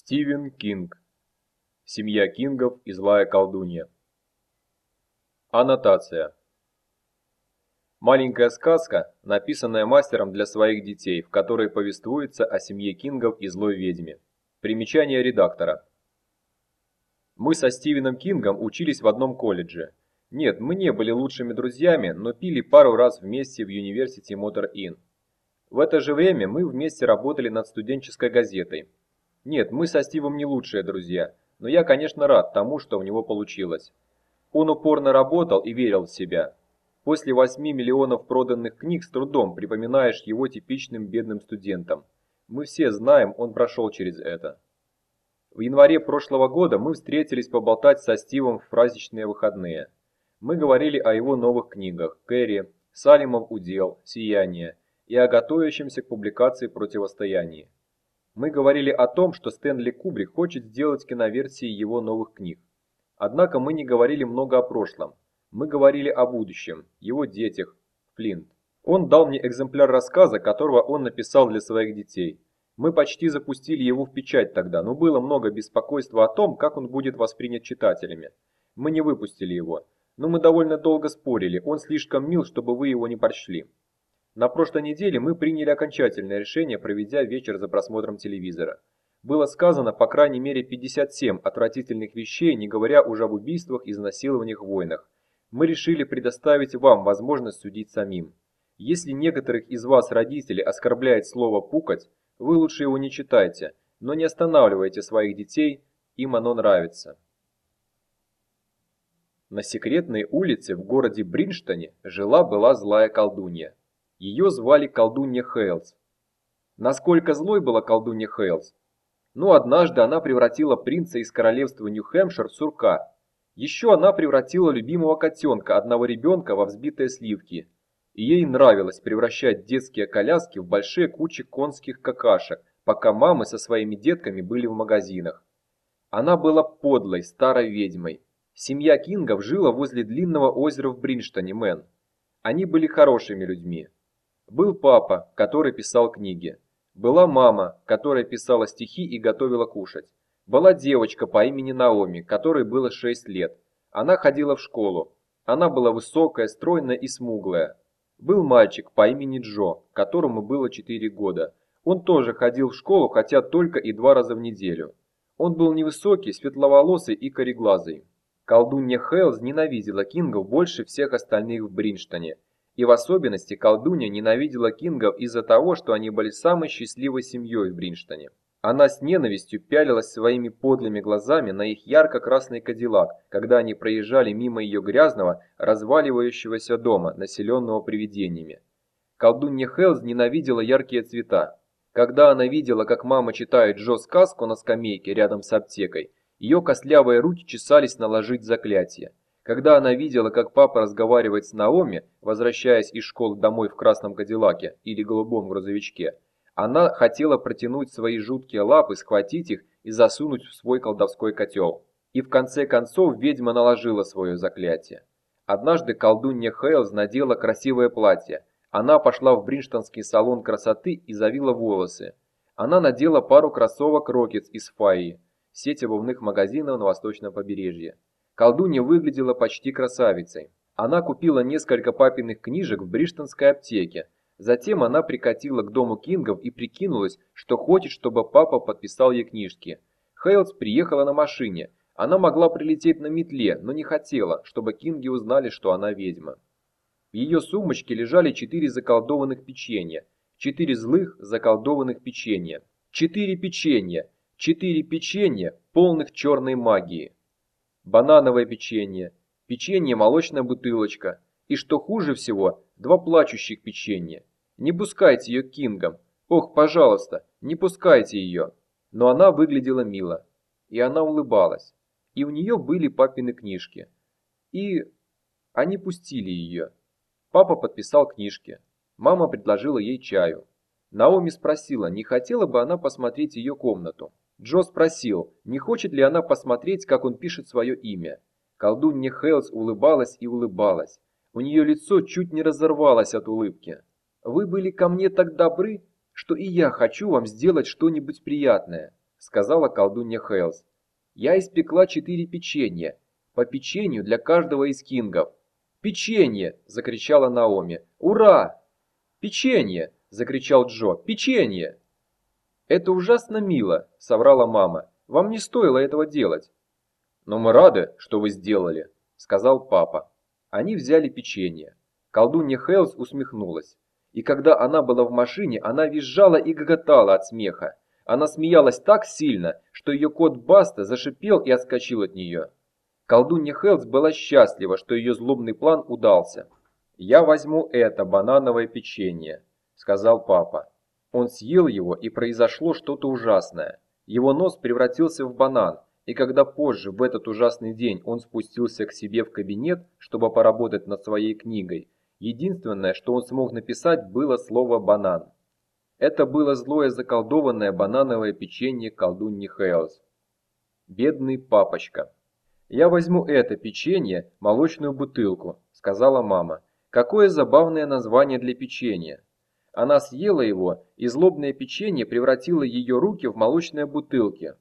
Стивен Кинг. Семья Кингов и злая колдунья. Аннотация. Маленькая сказка, написанная мастером для своих детей, в которой повествуется о семье Кингов и злой ведьме. Примечание редактора. Мы со Стивеном Кингом учились в одном колледже. Нет, мы не были лучшими друзьями, но пили пару раз вместе в University Motor Inn. В это же время мы вместе работали над студенческой газетой, нет, мы со Стивом не лучшие друзья, но я, конечно, рад тому, что у него получилось. Он упорно работал и верил в себя. После 8 миллионов проданных книг с трудом припоминаешь его типичным бедным студентом. Мы все знаем, он прошел через это. В январе прошлого года мы встретились поболтать со Стивом в праздничные выходные. Мы говорили о его новых книгах «Кэрри», «Салимов удел», «Сияние» и о готовящемся к публикации противостоянии. Мы говорили о том, что Стэнли Кубрик хочет сделать киноверсии его новых книг. Однако мы не говорили много о прошлом. Мы говорили о будущем, его детях, Флинт. Он дал мне экземпляр рассказа, которого он написал для своих детей. Мы почти запустили его в печать тогда, но было много беспокойства о том, как он будет воспринят читателями. Мы не выпустили его, но мы довольно долго спорили, он слишком мил, чтобы вы его не прочли. На прошлой неделе мы приняли окончательное решение, проведя вечер за просмотром телевизора. Было сказано по крайней мере 57 отвратительных вещей, не говоря уже об убийствах, изнасилованиях, войнах. Мы решили предоставить вам возможность судить самим. Если некоторых из вас родителей оскорбляет слово «пукать», вы лучше его не читайте, но не останавливайте своих детей, им оно нравится. На секретной улице в городе Бринштоне жила-была злая колдунья. Ее звали колдунья Хейлс. Насколько злой была колдунья Хейлс? Ну, однажды она превратила принца из королевства Нью-Хэмпшир в сурка. Еще она превратила любимого котенка, одного ребенка, во взбитые сливки. И ей нравилось превращать детские коляски в большие кучи конских какашек, пока мамы со своими детками были в магазинах. Она была подлой, старой ведьмой. Семья Кингов жила возле длинного озера в Бринштоне, Мэн. Они были хорошими людьми. Был папа, который писал книги. Была мама, которая писала стихи и готовила кушать. Была девочка по имени Наоми, которой было 6 лет. Она ходила в школу. Она была высокая, стройная и смуглая. Был мальчик по имени Джо, которому было 4 года. Он тоже ходил в школу, хотя только и два раза в неделю. Он был невысокий, светловолосый и кореглазый. Колдунья Хейлз ненавидела Кингов больше всех остальных в Бринштоне – и в особенности колдунья ненавидела Кингов из-за того, что они были самой счастливой семьей в Бринштоне. Она с ненавистью пялилась своими подлыми глазами на их ярко-красный кадиллак, когда они проезжали мимо ее грязного, разваливающегося дома, населенного привидениями. Колдунья Хелз ненавидела яркие цвета. Когда она видела, как мама читает Джо сказку на скамейке рядом с аптекой, ее костлявые руки чесались наложить заклятие. Когда она видела, как папа разговаривает с Наоми, возвращаясь из школы домой в красном кадиллаке или голубом грузовичке, она хотела протянуть свои жуткие лапы, схватить их и засунуть в свой колдовской котел. И в конце концов ведьма наложила свое заклятие. Однажды колдунья Хейлз надела красивое платье. Она пошла в бриджтонский салон красоты и завила волосы. Она надела пару кроссовок Rockets из Файвы, сеть обувных магазинов на восточном побережье. Колдунья выглядела почти красавицей. Она купила несколько папиных книжек в бриджтонской аптеке. Затем она прикатила к дому Кингов и прикинулась, что хочет, чтобы папа подписал ей книжки. Хейлз приехала на машине. Она могла прилететь на метле, но не хотела, чтобы Кинги узнали, что она ведьма. В ее сумочке лежали четыре заколдованных печенья. Четыре злых заколдованных печенья. Четыре печенья. Четыре печенья, полных черной магии банановое печенье, печенье молочная бутылочка и, что хуже всего, два плачущих печенья. Не пускайте ее Кингом. Ох, пожалуйста, не пускайте ее. Но она выглядела мило. И она улыбалась. И у нее были папины книжки. И они пустили ее. Папа подписал книжки. Мама предложила ей чаю. Наоми спросила, не хотела бы она посмотреть ее комнату. Джо спросил, не хочет ли она посмотреть, как он пишет свое имя. Колдунья Хелс улыбалась и улыбалась. У нее лицо чуть не разорвалось от улыбки. «Вы были ко мне так добры, что и я хочу вам сделать что-нибудь приятное. сказала колдунья Хейлс. «Я испекла четыре печенья, по печенью для каждого из кингов». «Печенье!» – закричала Наоми. «Ура!» «Печенье!» – закричал Джо. «Печенье!» «Это ужасно мило», – соврала мама. «Вам не стоило этого делать». «Но мы рады, что вы сделали», – сказал папа. Они взяли печенье. Колдунья Хелс усмехнулась. И когда она была в машине, она визжала и гоготала от смеха. Она смеялась так сильно, что ее кот Баста зашипел и отскочил от нее. Колдунья Хелс была счастлива, что ее злобный план удался. «Я возьму это банановое печенье», — сказал папа. Он съел его, и произошло что-то ужасное. Его нос превратился в банан, и когда позже, в этот ужасный день, он спустился к себе в кабинет, чтобы поработать над своей книгой, единственное, что он смог написать, было слово «банан». Это было злое заколдованное банановое печенье колдуньи Хейлс. Бедный папочка. «Я возьму это печенье, молочную бутылку», — сказала мама. «Какое забавное название для печенья». Она съела его, и злобное печенье превратило ее руки в молочные бутылки.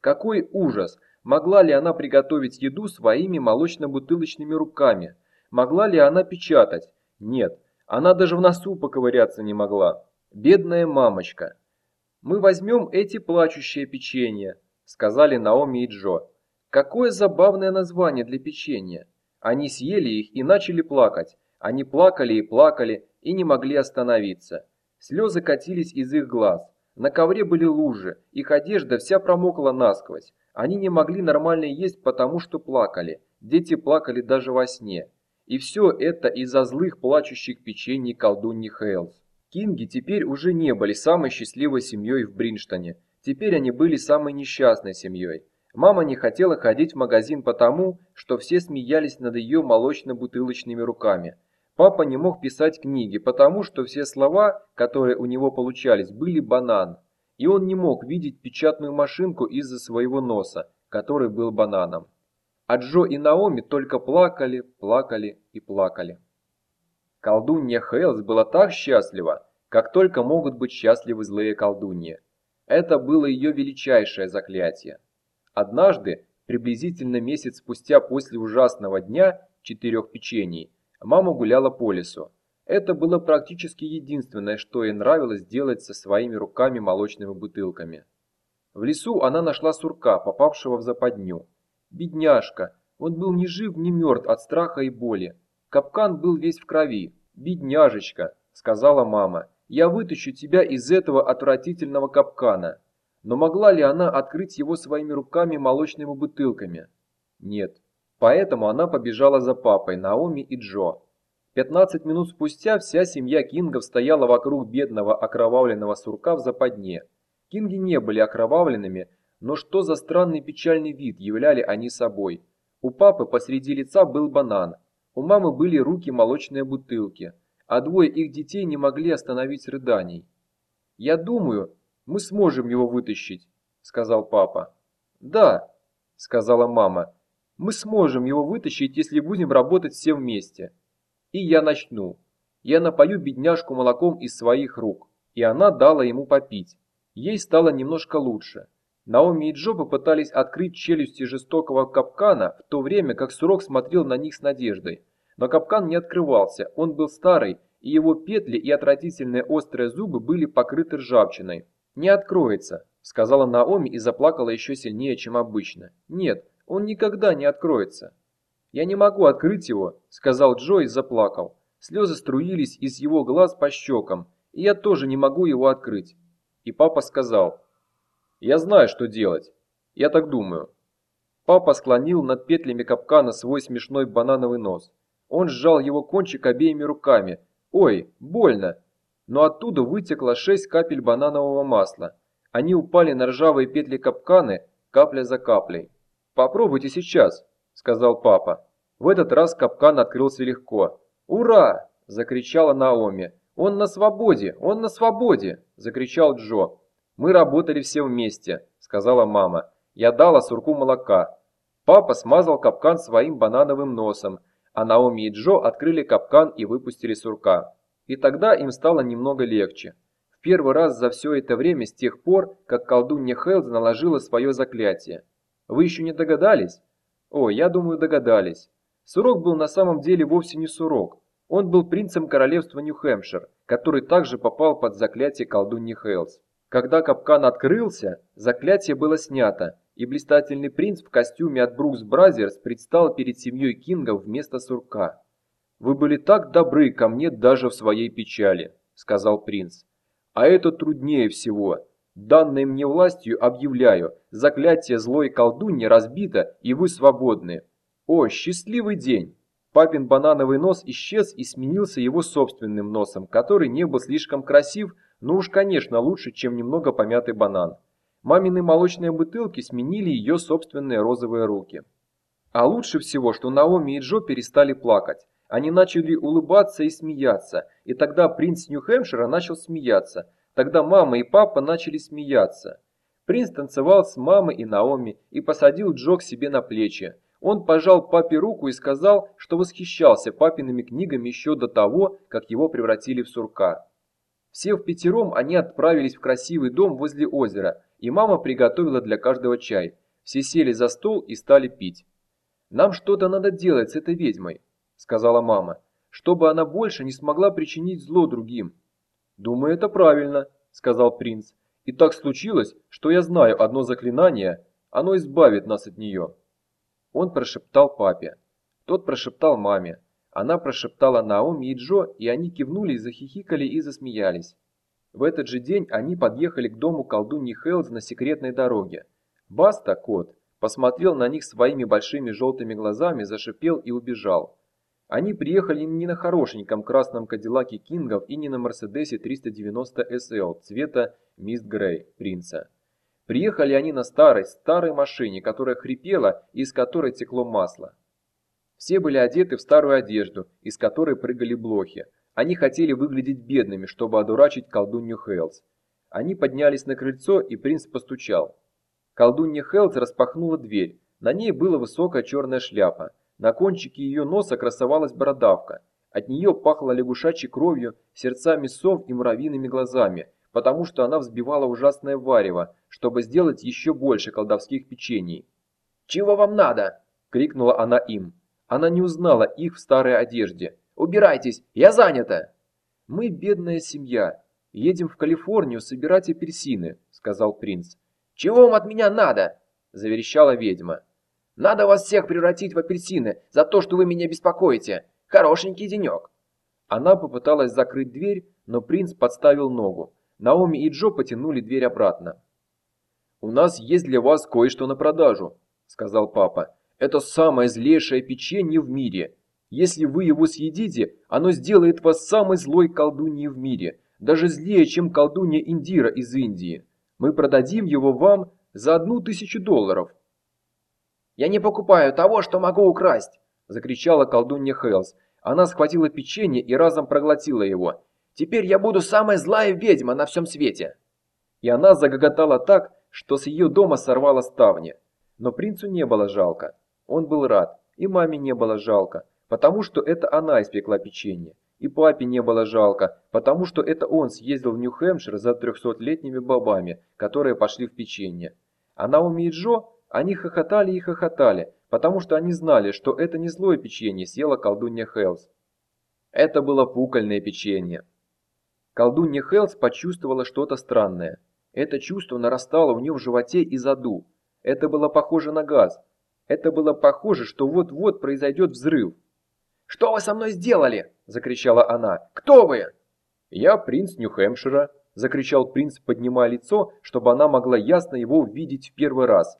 Какой ужас! Могла ли она приготовить еду своими молочно-бутылочными руками? Могла ли она печатать? Нет, она даже в носу поковыряться не могла. Бедная мамочка. «Мы возьмем эти плачущие печенья», — сказали Наоми и Джо. Какое забавное название для печенья. Они съели их и начали плакать. Они плакали и плакали и не могли остановиться. Слезы катились из их глаз. На ковре были лужи, их одежда вся промокла насквозь. Они не могли нормально есть, потому что плакали. Дети плакали даже во сне. И все это из-за злых плачущих печений колдуньи Хейлс. Кинги теперь уже не были самой счастливой семьей в Бринштоне. Теперь они были самой несчастной семьей. Мама не хотела ходить в магазин потому, что все смеялись над ее молочно-бутылочными руками. Папа не мог писать книги, потому что все слова, которые у него получались, были банан. И он не мог видеть печатную машинку из-за своего носа, который был бананом. А Джо и Наоми только плакали, плакали и плакали. Колдунья Хейлс была так счастлива, как только могут быть счастливы злые колдуньи. Это было ее величайшее заклятие. Однажды, приблизительно месяц спустя после ужасного дня четырех печений, Мама гуляла по лесу. Это было практически единственное, что ей нравилось делать со своими руками молочными бутылками. В лесу она нашла сурка, попавшего в западню. Бедняжка, он был ни жив, ни мертв от страха и боли. Капкан был весь в крови. «Бедняжечка», — сказала мама, — «я вытащу тебя из этого отвратительного капкана». Но могла ли она открыть его своими руками молочными бутылками? Нет. Поэтому она побежала за папой, Наоми и Джо. 15 минут спустя вся семья Кингов стояла вокруг бедного окровавленного сурка в западне. Кинги не были окровавленными, но что за странный печальный вид являли они собой. У папы посреди лица был банан, у мамы были руки молочные бутылки, а двое их детей не могли остановить рыданий. «Я думаю, мы сможем его вытащить», — сказал папа. «Да», — сказала мама, мы сможем его вытащить, если будем работать все вместе. И я начну. Я напою бедняжку молоком из своих рук. И она дала ему попить. Ей стало немножко лучше. Наоми и Джо попытались открыть челюсти жестокого капкана, в то время как Сурок смотрел на них с надеждой. Но капкан не открывался, он был старый, и его петли и отвратительные острые зубы были покрыты ржавчиной. «Не откроется», — сказала Наоми и заплакала еще сильнее, чем обычно. «Нет, он никогда не откроется. «Я не могу открыть его», — сказал Джо и заплакал. Слезы струились из его глаз по щекам, и я тоже не могу его открыть. И папа сказал, «Я знаю, что делать. Я так думаю». Папа склонил над петлями капкана свой смешной банановый нос. Он сжал его кончик обеими руками. «Ой, больно!» Но оттуда вытекло шесть капель бананового масла. Они упали на ржавые петли капканы, капля за каплей. «Попробуйте сейчас», — сказал папа. В этот раз капкан открылся легко. «Ура!» – закричала Наоми. «Он на свободе! Он на свободе!» – закричал Джо. «Мы работали все вместе», – сказала мама. Я дала сурку молока. Папа смазал капкан своим банановым носом, а Наоми и Джо открыли капкан и выпустили сурка. И тогда им стало немного легче. В первый раз за все это время с тех пор, как колдунья Хейлз наложила свое заклятие. Вы еще не догадались? О, я думаю, догадались. Сурок был на самом деле вовсе не Сурок. Он был принцем королевства Нью-Хэмпшир, который также попал под заклятие колдуньи Хейлз. Когда капкан открылся, заклятие было снято, и блистательный принц в костюме от Brooks Brothers предстал перед семьей Кингов вместо сурка. «Вы были так добры ко мне даже в своей печали», — сказал принц. «А это труднее всего. Данной мне властью объявляю, заклятие злой колдуньи разбито, и вы свободны. О, счастливый день!» Папин банановый нос исчез и сменился его собственным носом, который не был слишком красив, но уж конечно лучше, чем немного помятый банан. Мамины молочные бутылки сменили ее собственные розовые руки. А лучше всего, что Наоми и Джо перестали плакать. Они начали улыбаться и смеяться, и тогда принц Нью-Хэмпшира начал смеяться. Тогда мама и папа начали смеяться. Принц танцевал с мамой и Наоми и посадил Джо к себе на плечи. Он пожал папе руку и сказал, что восхищался папиными книгами еще до того, как его превратили в сурка. Все в пятером они отправились в красивый дом возле озера, и мама приготовила для каждого чай. Все сели за стол и стали пить. «Нам что-то надо делать с этой ведьмой», — сказала мама, «чтобы она больше не смогла причинить зло другим». «Думаю, это правильно», — сказал принц. «И так случилось, что я знаю одно заклинание, оно избавит нас от нее». Он прошептал папе. Тот прошептал маме. Она прошептала Наоми и Джо, и они кивнули, захихикали и засмеялись. В этот же день они подъехали к дому колдуньи Хелз на секретной дороге. Баста, кот, посмотрел на них своими большими желтыми глазами, зашипел и убежал. Они приехали не на хорошеньком красном Кадиллаке Кингов и не на Мерседесе 390 SL цвета Мист Грей принца. Приехали они на старой, старой машине, которая хрипела и из которой текло масло. Все были одеты в старую одежду, из которой прыгали блохи. Они хотели выглядеть бедными, чтобы одурачить колдунью Хейлс. Они поднялись на крыльцо, и принц постучал. Колдунья Хейлс распахнула дверь. На ней была высокая черная шляпа. На кончике ее носа красовалась бородавка. От нее пахло лягушачьей кровью, сердцами сов и муравьиными глазами, потому что она взбивала ужасное варево, чтобы сделать еще больше колдовских печений. «Чего вам надо?» – крикнула она им. Она не узнала их в старой одежде. «Убирайтесь, я занята!» «Мы бедная семья. Едем в Калифорнию собирать апельсины», – сказал принц. «Чего вам от меня надо?» – заверещала ведьма. «Надо вас всех превратить в апельсины за то, что вы меня беспокоите. Хорошенький денек». Она попыталась закрыть дверь, но принц подставил ногу. Наоми и Джо потянули дверь обратно. «У нас есть для вас кое-что на продажу», — сказал папа. «Это самое злейшее печенье в мире. Если вы его съедите, оно сделает вас самой злой колдуньей в мире, даже злее, чем колдунья Индира из Индии. Мы продадим его вам за одну тысячу долларов». «Я не покупаю того, что могу украсть!» – закричала колдунья Хелс. Она схватила печенье и разом проглотила его. «Теперь я буду самая злая ведьма на всем свете!» И она загоготала так, что с ее дома сорвало ставни. Но принцу не было жалко. Он был рад, и маме не было жалко, потому что это она испекла печенье. И папе не было жалко, потому что это он съездил в Нью-Хэмпшир за трехсотлетними бобами, которые пошли в печенье. А Наоми и они хохотали и хохотали, потому что они знали, что это не злое печенье съела колдунья Хелс. Это было пукольное печенье. Колдунья Хелс почувствовала что-то странное. Это чувство нарастало у нее в животе и заду. Это было похоже на газ. Это было похоже, что вот-вот произойдет взрыв. «Что вы со мной сделали?» – закричала она. «Кто вы?» «Я принц Нью-Хэмпшира», – закричал принц, поднимая лицо, чтобы она могла ясно его увидеть в первый раз.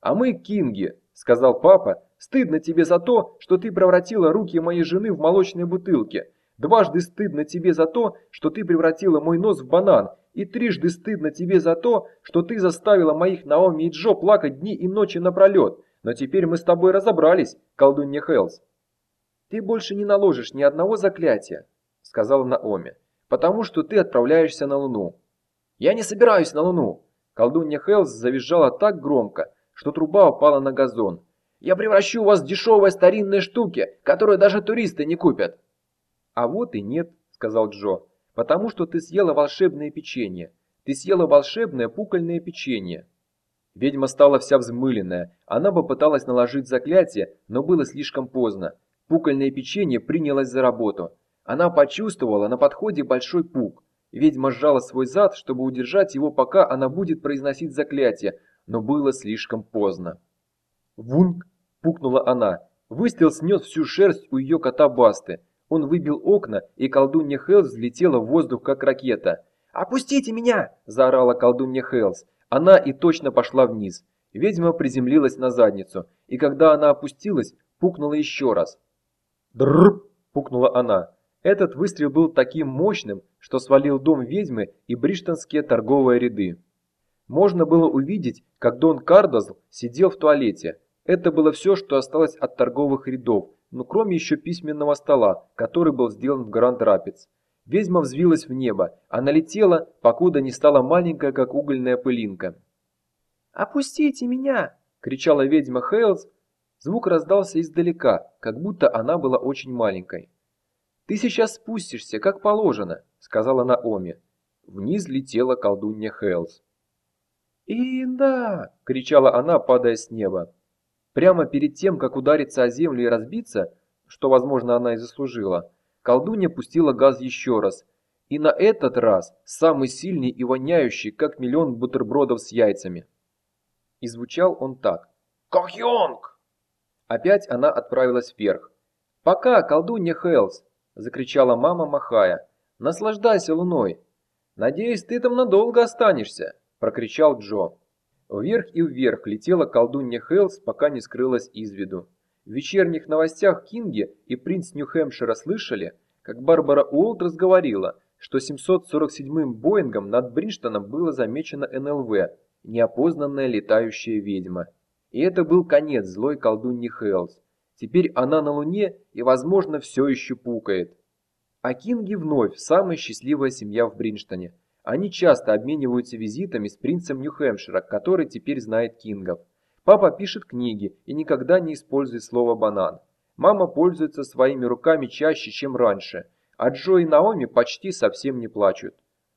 «А мы кинги», – сказал папа. «Стыдно тебе за то, что ты превратила руки моей жены в молочные бутылки. Дважды стыдно тебе за то, что ты превратила мой нос в банан, и трижды стыдно тебе за то, что ты заставила моих Наоми и Джо плакать дни и ночи напролет. Но теперь мы с тобой разобрались, колдунья Хелс. Ты больше не наложишь ни одного заклятия, сказала Наоми, потому что ты отправляешься на Луну. Я не собираюсь на Луну. Колдунья Хелс завизжала так громко, что труба упала на газон. Я превращу вас в дешевые старинные штуки, которые даже туристы не купят. «А вот и нет», — сказал Джо, Потому что ты съела волшебное печенье. Ты съела волшебное пукольное печенье. Ведьма стала вся взмыленная. Она попыталась наложить заклятие, но было слишком поздно. Пукольное печенье принялось за работу. Она почувствовала на подходе большой пук. Ведьма сжала свой зад, чтобы удержать его, пока она будет произносить заклятие, но было слишком поздно. «Вунг!» – пукнула она. Выстрел снес всю шерсть у ее кота Басты. Он выбил окна, и колдунья Хелс взлетела в воздух, как ракета. «Опустите меня!» – заорала колдунья Хелс. Она и точно пошла вниз. Ведьма приземлилась на задницу, и когда она опустилась, пукнула еще раз. «Дрррр!» – пукнула она. Этот выстрел был таким мощным, что свалил дом ведьмы и бриштонские торговые ряды. Можно было увидеть, как Дон Кардозл сидел в туалете. Это было все, что осталось от торговых рядов, но кроме еще письменного стола, который был сделан в Гранд Рапидс. Ведьма взвилась в небо, она летела, покуда не стала маленькая, как угольная пылинка. «Опустите меня!» – кричала ведьма Хейлс. Звук раздался издалека, как будто она была очень маленькой. «Ты сейчас спустишься, как положено», — сказала Наоми. Вниз летела колдунья Хелс. «Инда!» — кричала она, падая с неба. Прямо перед тем, как удариться о землю и разбиться, что, возможно, она и заслужила, колдунья пустила газ еще раз. И на этот раз самый сильный и воняющий, как миллион бутербродов с яйцами. И звучал он так. «Кохьонг!» Опять она отправилась вверх. «Пока, колдунья Хелс!» закричала мама, махая. «Наслаждайся луной!» «Надеюсь, ты там надолго останешься!» – прокричал Джо. Вверх и вверх летела колдунья Хелс, пока не скрылась из виду. В вечерних новостях Кинги и принц Нью-Хэмпшира слышали, как Барбара Уолт разговорила, что 747-м Боингом над Бринштоном было замечено НЛВ, неопознанная летающая ведьма. И это был конец злой колдуньи Хелс. Теперь она на Луне и, возможно, все еще пукает. А Кинги вновь самая счастливая семья в Бринштоне. Они часто обмениваются визитами с принцем Нью-Хэмпшира, который теперь знает Кингов. Папа пишет книги и никогда не использует слово «банан». Мама пользуется своими руками чаще, чем раньше, а Джо и Наоми почти совсем не плачут.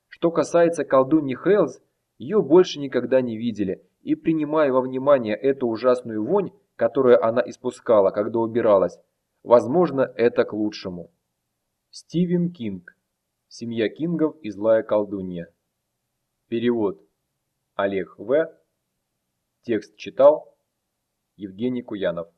Что касается колдуньи Хейлз, ее больше никогда не видели, и принимая во внимание эту ужасную вонь, которое она испускала, когда убиралась, возможно, это к лучшему. Стивен Кинг. Семья Кингов и злая колдунья. Перевод. Олег В. Текст читал Евгений Куянов.